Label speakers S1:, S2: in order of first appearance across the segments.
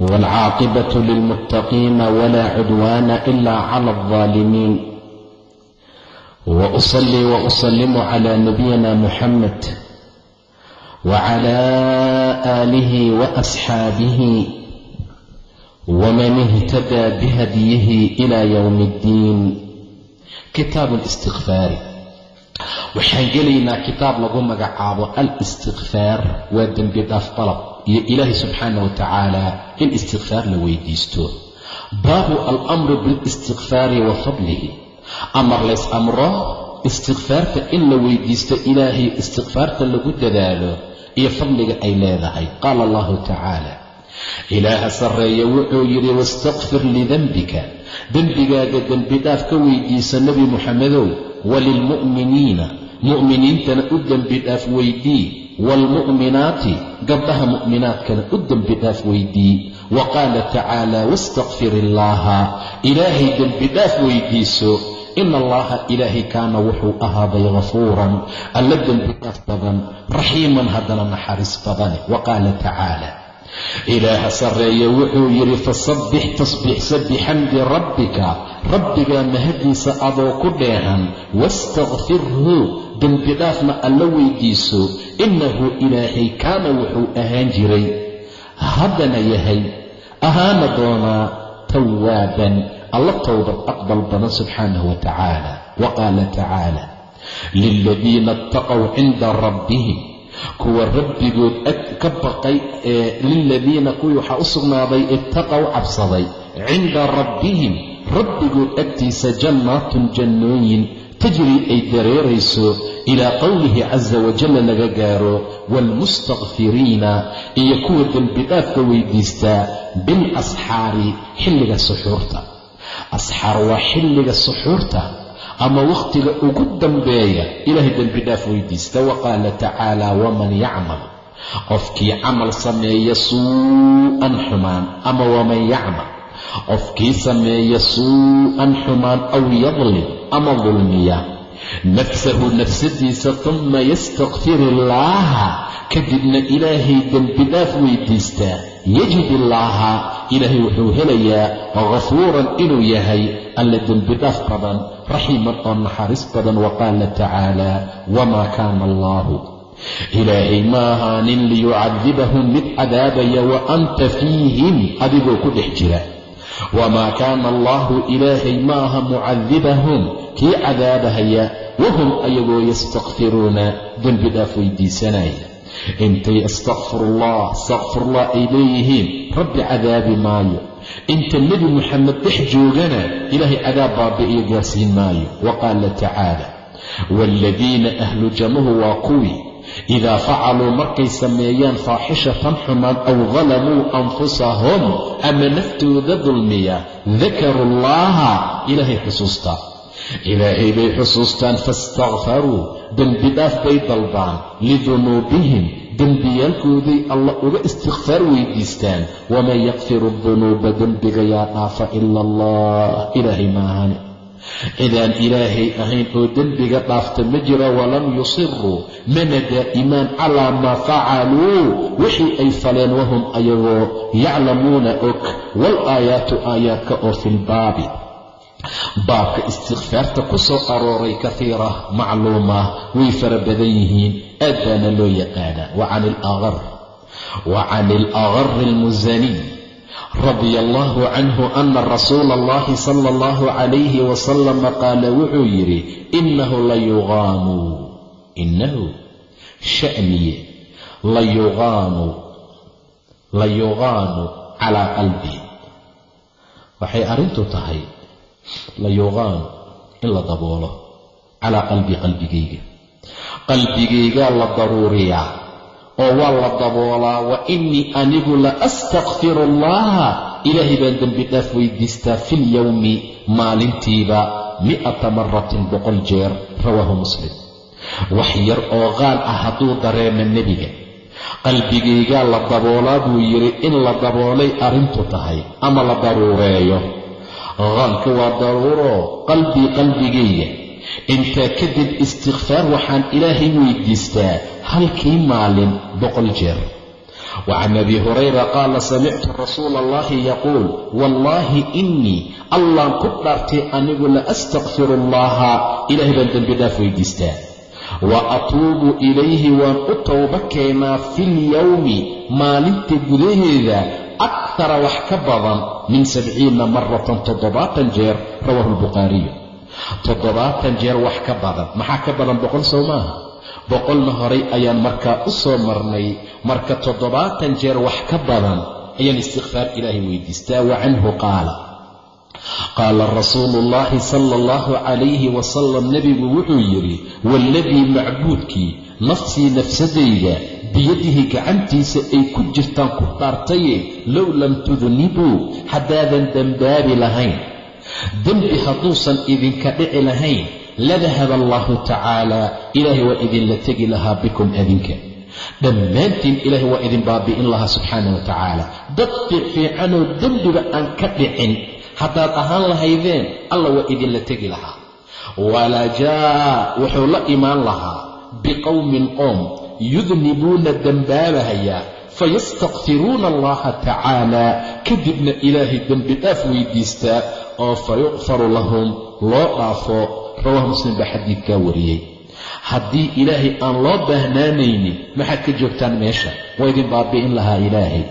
S1: waalcaaqibatu lilmuttaqiina walaa cudwaana ilaa cala aldaalimiin wa usallii wa usalimu calaa nabiyina muxamed wacalaa aalihi wa asxaabihi waman ihtadaa bihadyihi ilaa yowmi iddiin kitaabu listikfaari waxaan gelaynaa kitaab lagu magacaabo al istikfaar waa dembi dhaaf dalab iyo ilaahay subxaana wa tacaala in istikfaar la weydiisto. Baabu alamru bilistikfaari wa fadlihi. Amar lays amro istikfaarta in la weydiisto ilaahay istikfaarta lagu dadaalo iyo fadliga ay leedahay. Qaala allahu tacaala ilaaha sarreeya wuxuu yidhi wastakfir lidenbika dembigaaga dembi dhaaf ka weydiisa nebi muxamedow walilmu'miniina mu'miniintana u dembi dhaaf weydii waalmu'minaati gabdhaha mu'minaadkana u dembi dhaaf weydii wa qaala tacaala wastakfir illaaha ilaahay dembi dhaaf weydiiso ina allaha ilaahay kaana wuxuu ahaaday ghafuuran alla dembi dhaaf badan raxiiman haddana naxariis badane wa qaala tacaala ilaaha sarreeye wuxuu yidhi fasabbix tasbiixsa bixamdi rabbika rabbigaa mahadiisa adoo ku dheehan wastakfirhu dembi dhaafna alla weydiiso innahu ilaahay kaana wuxuu ahaan jiray. Haddana yahay ahaana doonaa tawaaban alla towbad aqbal badan subxaanahu wa tacaala wa qaala tacaala liladiina ittaqow cinda rabbihim kuwa rabbigood ka baqay ee liladiina kuwii waxaa u sugnaaday ittaqow cabsaday cinda rabbihim rabbigood agtiisa jannaatun jannooyin tajrii ay dareerayso ilaa qowlihi casa wajalla laga gaaro waalmustakfiriina iyo kuwa dembidhaafka weydiistaa bilasxaari xilliga suxuurta. Asxaar waa xilliga suxuurta ama wakhtiga ugu dambeeya ilaahay dembi dhaaf weydiista wa qaala tacaala waman yacmal. Qofkii camal sameeya suu'an xumaan ama waman yacmal qofkii sameeya suu'an xumaan aw yadlim ama dulmiya nafsahu nafsadiisa tuma yastakfir illaaha kadibna ilaahay dembi dhaaf weydiistaa yajid illaaha ilaahay wuxuu helayaa ghafuuran inuu yahay alla dembi dhaaf badan raxiiman oo naxariis badan wa qaala tacaala wamaa kaana allaahu? Ilaahay ma ahaanin liyucadibahum mid cadaabaya wa anta fiihim adigoo ku dhex jira wamaa kaana allaahu ilaahay ma aha mucadibahum kii cadaabahaya wahum ayagoo yastakfiruuna dembi dhaaf weydiisanaya intay astakfirullah astakfirullah ay leeyihiin rabbi cadaabi maayo inta nebi muxamed dhex joogana ilaahay cadaab baabi'iyo gaarsiin maayo wa qaala tacaala waaladiina ahlu jamahu waa kuwii idaa facaluu markay sameeyaan faaxishatan xumaan aw dalamuu anfusahum ama naftooda dulmiya dakaruu llaha ilaahay xusuusta ilaahay bay xusuustaan faistakfaruu dembi dhaaf bay dalbaan lidunuubihim dembiyaalkooday alla uga istikfaar weydiistaan waman yakfiru dunuuba dembiga yaa dhaafa ila allah ilaahay maahane cidaan ilaahay ahayn oo dembiga dhaafta ma jira walam yusiruu mana daa'imaan calaa maa facaluu wixii ay faleen wahum ayagoo yaclamuuna og wal aayaatu aayaadka oo filbaabi baabka istikfaarta ku soo arooray kahiira macluuma way fara badan yihiin aad baana loo yaqaanaa. Wa can alagari almusaniy radia allahu canhu ana rasuula allahi sala allahu calayhi wasalama qaala wuxuu yidhi inahu layuqaanu inahu sha'niye layuqaanu layuqaanu calaa qalbi. Waxay arrintu tahay layuqaanu in la daboolo calaa qalbi qalbigayga. Qalbigaygaa la daruuriyaa oo waa la daboolaa wa innii anigu la astakfiru allaha ilaahay baan dembi dhaaf weydiistaa filyowmi maalintiiba mi'ata maratin boqol jeer rawaahu muslim. Wax yar oo qaal ah hadduu dareemo nebiga qalbigaygaa la daboolaa buu yidhi in la daboolay arrintu tahay ama la daruureeyo. Qaalka waa daruuroo qalbii qalbigayga intaa kadib istikfaar waxaan ilaahay weydiistaa halkii maalin boqol jeer. Wacan abi hurayra qaala samictu rasuula allahi yaquul wallaahi innii allaan ku dhaartay anigu la astakfiru allaha ilaahay baan dembi dhaaf weydiistaa. Wa atuubu ilayhi waan u towbo keenaa filyowmi maalinta gudaheeda akthara wax ka badan min sabciina maratan toddobaatan jeer. Rawaahu albukhaariyu toddobaatan jeer wax ka badan. Maxaa ka badan boqol sow maaha boqolna horay ayaan markaa u soo marnay. Marka toddobaatan jeer wax ka badan ayaan istikfaar ilaahay weydiistaa. Wa canhu qaala. Qaala rasuulu ullaahi sala allahu calayhi wasalam nebigu wuxuu yidhi waaladii macbuudkii nafsii nafsadayda biyadihi gacantiisa ay ku jirtaan ku dhaartaye low lam tudnibuu haddaadan dembaabi lahayn dembi hadduusan idinka dhici lahayn ladahaba allahu tacaala ilaahay waa idinla tegi lahaa bikum adinka dhammaantiin ilaahay waa idin baabi'in lahaa subxaana wa tacaala. Dad fiicanoo dembiba aan ka dhicin haddaad ahaan lahaydeen alla waa idinla tegi lahaa. Walaa jaa'a wuxuu la imaan lahaa biqowmin qoom yudnibuuna dembaabahayaa fayastakfiruuna allaha tacaala kadibna ilaahay dembi dhaaf weydiistaa oo fayuqfaru lahum loo dhaafo rawaahu muslim baa xadiidkaa wariyey haddii ilaahay aan loo baahnaanaynin maxaad ka joogtaan meesha waa idin baabi'in lahaa ilaahay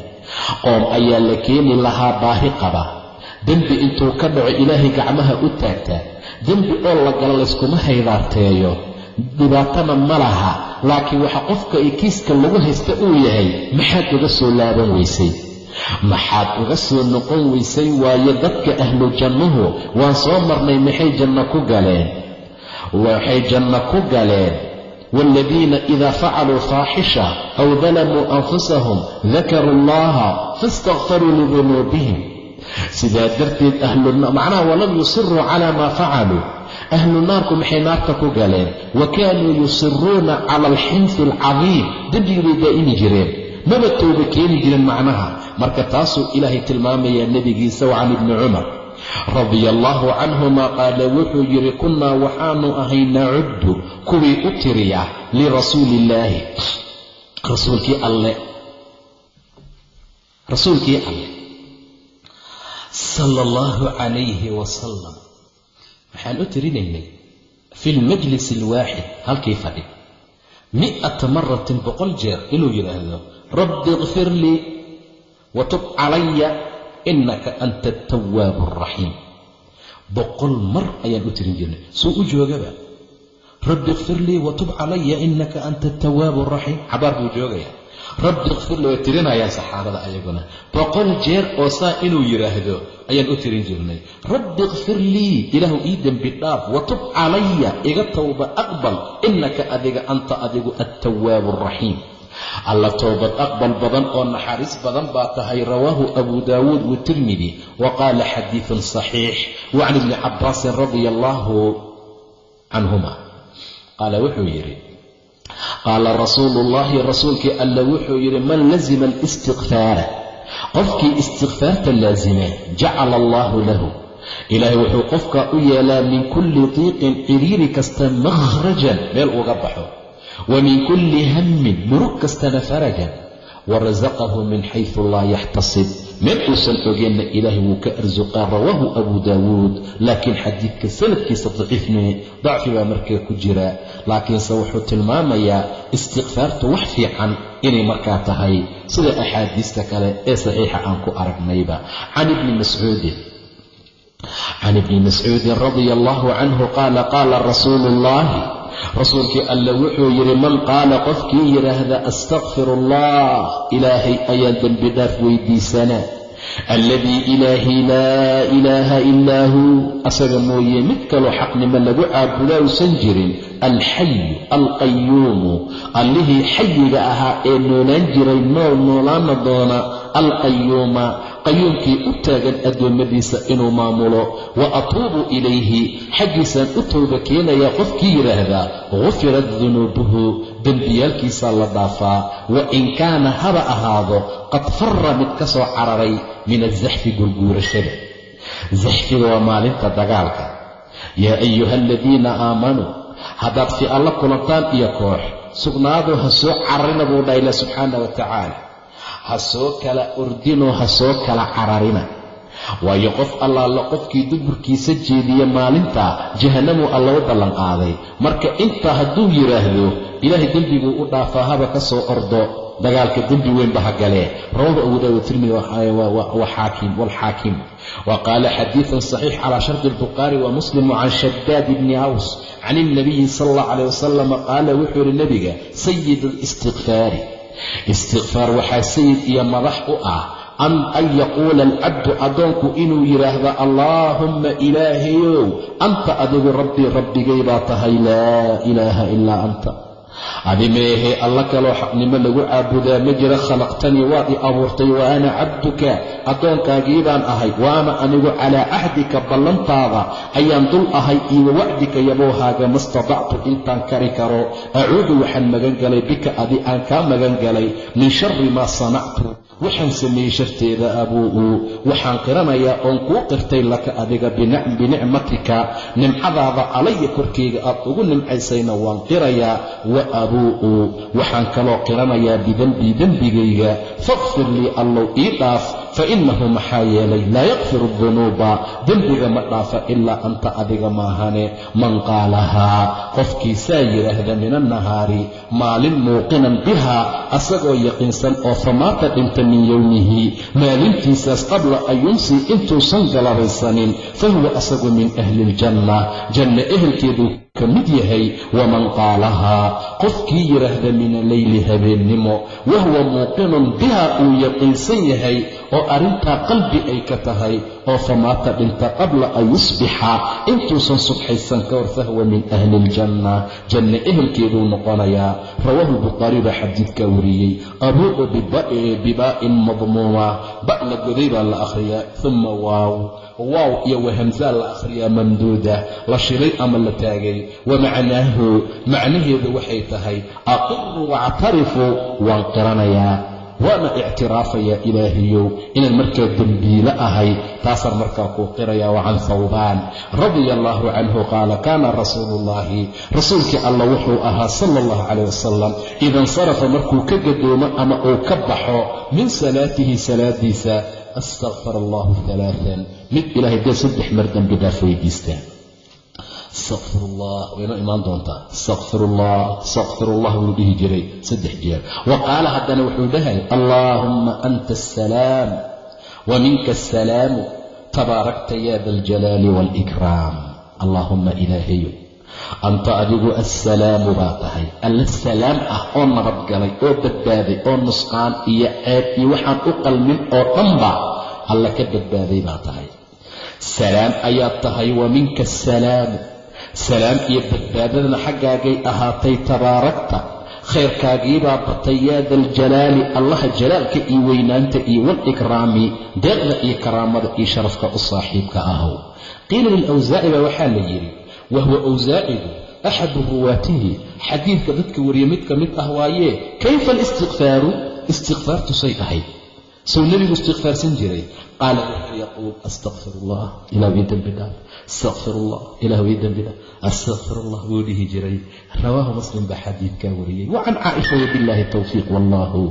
S1: qoom ayaa la keeni lahaa baahi qaba dembi intuu ka dhaco ilaahay gacmaha u taagtaa dembi oo la galo layskuma haydaarteeyo dhibaatana ma laha laakiin waxa qofka ay kiiska lagu haysta uu yahay maxaad uga soo laaban weysay? Maxaad uga soo noqon weysay? Waayo dadka ahlu jannuhu waan soo marnay maxay janno ku galeen? Waxay janno ku galeen. Waaladiina idaa facaluu faaxisha aw dalamuu anfusahum dakaruu allaha faistakfaruu lidunuubihim sidaa darteed ahmacnaha walam yusiruu calaa maa facaluu ahlu naarku maxay naarta ku galeen wa kaanuu yusiruuna cala alxinfi alcadiim dembigii bay daa'imi jireen maba tooba keeni jiren macnaha marka taasuu ilaahay tilmaamayaa nebigiisa wa can ibni cumar radia allaahu canhuma qaala wuxuu yidhi kunnaa waxaanu ahay nacuddu kuwii u tiriya lirasuuli illaahi rasuulkii alle rasuulkii alle sala allahu calayhi wasalam waxaan u tirinaynay fi lmajlis alwaaxid halkii fadhi. Mi'ata maratin boqol jeer inuu yidhaahdo rabbi ikfir lii watub calaya inaka anta atawaabu alraxiim boqol mar ayaan u tirin jirnay suu u joogaba. Rabbi ikfir lii watub calaya inaka anta atawaabu alraxiim cabaar buu joogaya rabbi ikfir lii way tirinayaan saxaabada ayaguna. Boqol jeer oo saa inuu yidhaahdo ayaan u tirin jirnay. Rabbi ikfir lii ilaahu ii dembi dhaaf watub calaya iga towba aqbal inaka adiga anta adigu attawaabu alraxiim alla toobad aqbal badan oo naxariis badan baa tahay rawaahu abu daawuud watirmidi wa qaala xadiidun saxiix wa can ibni cabaasin radia allaahu canhuma qaala wuxuu yidhi qaala rasuulu ullaahi rasuulkii alla wuxuu yidhi man lazima alistikfaara qofkii istikfaarta laasima jacala allaahu lahu. Ilaahay wuxuu qofka u yeelaa min kulli diiqin ciriiri kasta makhrajan meel uga baxo. Wa min kulli hammin murug kastana farajan warasaqahu min xaysu laa yaxtasib meel uusan ogeenna ilaahay wuu ka arsuqaa rawaahu abu daawuud laakiin xadiidka sanadkiisa daciifme dacfi baa markaa ku jira laakiinse wuxuu tilmaamayaa istikfaartu wax fiican inay markaa tahay sida axaadiista kale ee saxiixa aan ku aragnayba can ibni mascuudin can ibni mascuudin radia allahu canhu qaala qaala rasuulu ullaahi rasuulkii alle wuxuu yidhi man qaala qofkii yidhaahda astakfir allah ilaahay ayaan dembi dhaaf weydiisanaa alladii ilaahi laa ilaaha ilaa huu asaga mooye mid kaloo xaqnimo lagu caabudaa usan jirin alxayu alqayuumu allihii xayiga ahaa ee noolaan jiray nool noolaana doona alqayuuma qayuumkii u taagan addoommadiisa inuu maamulo wa atuubu ilayhi xaggiisaan u towba keenayaa qofkii yidhaahdaa gufirat dunuubuhu dembiyaalkiisaa la dhaafaa wa in kaana haba ahaado qad fara mid ka soo cararay min azaxfi gurguurashada. Zaxfiga waa maalinta dagaalka. Yaa ayuha aladiina aamanuu haddaad fi alla kulantaan iyo koox sugnaado ha soo cararina buu dha ila subxaana wa tacaala ha soo kala ordinoo ha soo kala cararina. Waayo qof allaala qofkii duburkiisa jeediya maalintaa jahannamuu alla u ballanqaaday marka intaa hadduu yidhaahdo ilaahay dembiguu u dhaafaa haba ka soo ordo dagaalka dembi weynba ha galee. Rawahu abu daawud tirmidi waalxaakim wa qaala xadiidan saxiix calaa shardi albukhaari wa muslim can shadaad bni aws can ilnabiyi sala allah calayh wasalam qaala wuxuu yidhi nebiga sayid alistikfaari istikfaar waxaa sayid iyo madax u ah an yaquula alcabdu addoonku inuu yidhaahdo allaahumma ilaahayow anta adigu rabbii rabbigay baa tahay laa ilaaha ilaa anta adi meehee alla kaloo xaqnimo lagu caabudaa ma jira khalaqtanii waad i abuurtay wa ana cabduka. Addoonkaagii baan ahay wa ana anigu calaa cahdika ballantaada. Ayaan dul ahay iyo wacdika yabowhaaga ma stadactu intaan kari karo. Acuudu waxaan magan galay bika adi aan kaa magan galay. Min shari maa sanactu waxaan sameeyey sharteeda abuu'u waxaan qiranayaa oon kuu qirtay laka adiga binicmatika. Nimcadaada calaya korkayga aad ugu nimcaysayna waan qirayaa abuu'u waxaan kaloo qiranayaa bidenbii dembigayga fakfir lii allow ii dhaaf fa innahu maxaa yeelay laa yakfiru dunuuba dembiga ma dhaafa ilaa anta adiga maahane man qaalahaa qofkii saa yidhaahda min annahaari maalin muuqinan bihaa asagoo yaqiinsan oo famaata dhinta min yowmihi maalintiisaas qabla an yumsii intuusan galabaysanin fa huwa asagu min ahli iljanna janna ehelkeeduu ka mid yahay waman qaalahaa qofkii yidhaahda min alleyli habeennimo wahuwa muuqinun biha uu yaqiinsan yahay oo arrintaa qalbi ay ka tahay oo famaata dhinta qabla an yusbixa. Intuusan subxaysan ka hor fahuwa min ahli iljanna janna ehelkeeduu noqonayaa rawaahu lbukhaari baa xadiidkaa wariyey. Abuu'u bibaa'in madmuuma ba' la goday baa la akhriyaa uma waaw. Waaw iyo wahamsaa la akhriyaa mamduuda. La shilay ama la taagay. Wa macnaahu macnaheedu waxay tahay aqiru wactarifu waan qiranayaa waana ictiraafayaa ilaahayow inaan markaa dembiile ahay taasaan markaa kuu qirayaa wa can hawbaan radia allaahu canhu qaala kaana rasuulu ullaahi rasuulkii alla wuxuu ahaa sala allahu calayh wasalam ida insarafa markuu ka gadoomo ama uu ka baxo min salaatihi salaadiisa astaqfar allahu alaaan mid ilahay dee saddex mar dembi dhaaf weydiistaa astaqfir allah waynoo imaan doontaa? Astaqfir allah wuu dhihi jiray saddex jeer. Wa qaala haddana wuxuu dhahay allaahumma anta asalaam wa minka asalaamu tabaarakta ya da aljalaali waalikraam allaahumma ilaahayo anta adigu assalaamu baa tahay. Alla salaam ah oo nabadgalay oo badbaaday oo nusqaan iyo ceeb iyo waxaan u qalmin oo dhanba alla ka badbaaday baa tahay. Salaam ayaad tahay wa minka asalaamu salaam iyo badbaadadana xaggaagay ahaatay tabaarakta khayrkaagiibaa batay yaa daljalaali allaha jalaalka iyo weynaanta iyo walikraami deeqda iyo karaamada iyo sharafka u saaxiibka ahow. Qiila lilawsaaci baa waxaa la yidhi wahuwa awsaacigu axadu ruwaatihi. Xadiidka dadka wariye mid ka mid ah waayee kayfa alistikfaaru istikfaartu say ahayd sow nebigu istikfaarsan jiray. Qaala wuxuu yaquul astaqfir allah ilah ii dembi dhaaf astaqfir wuu dhihi jiray. Rawaahu muslim baa xadiidkaa wariyey. Wa can caaisha wabillahi towfiiq wallahu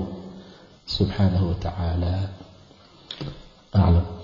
S1: subxaanahu wa aclam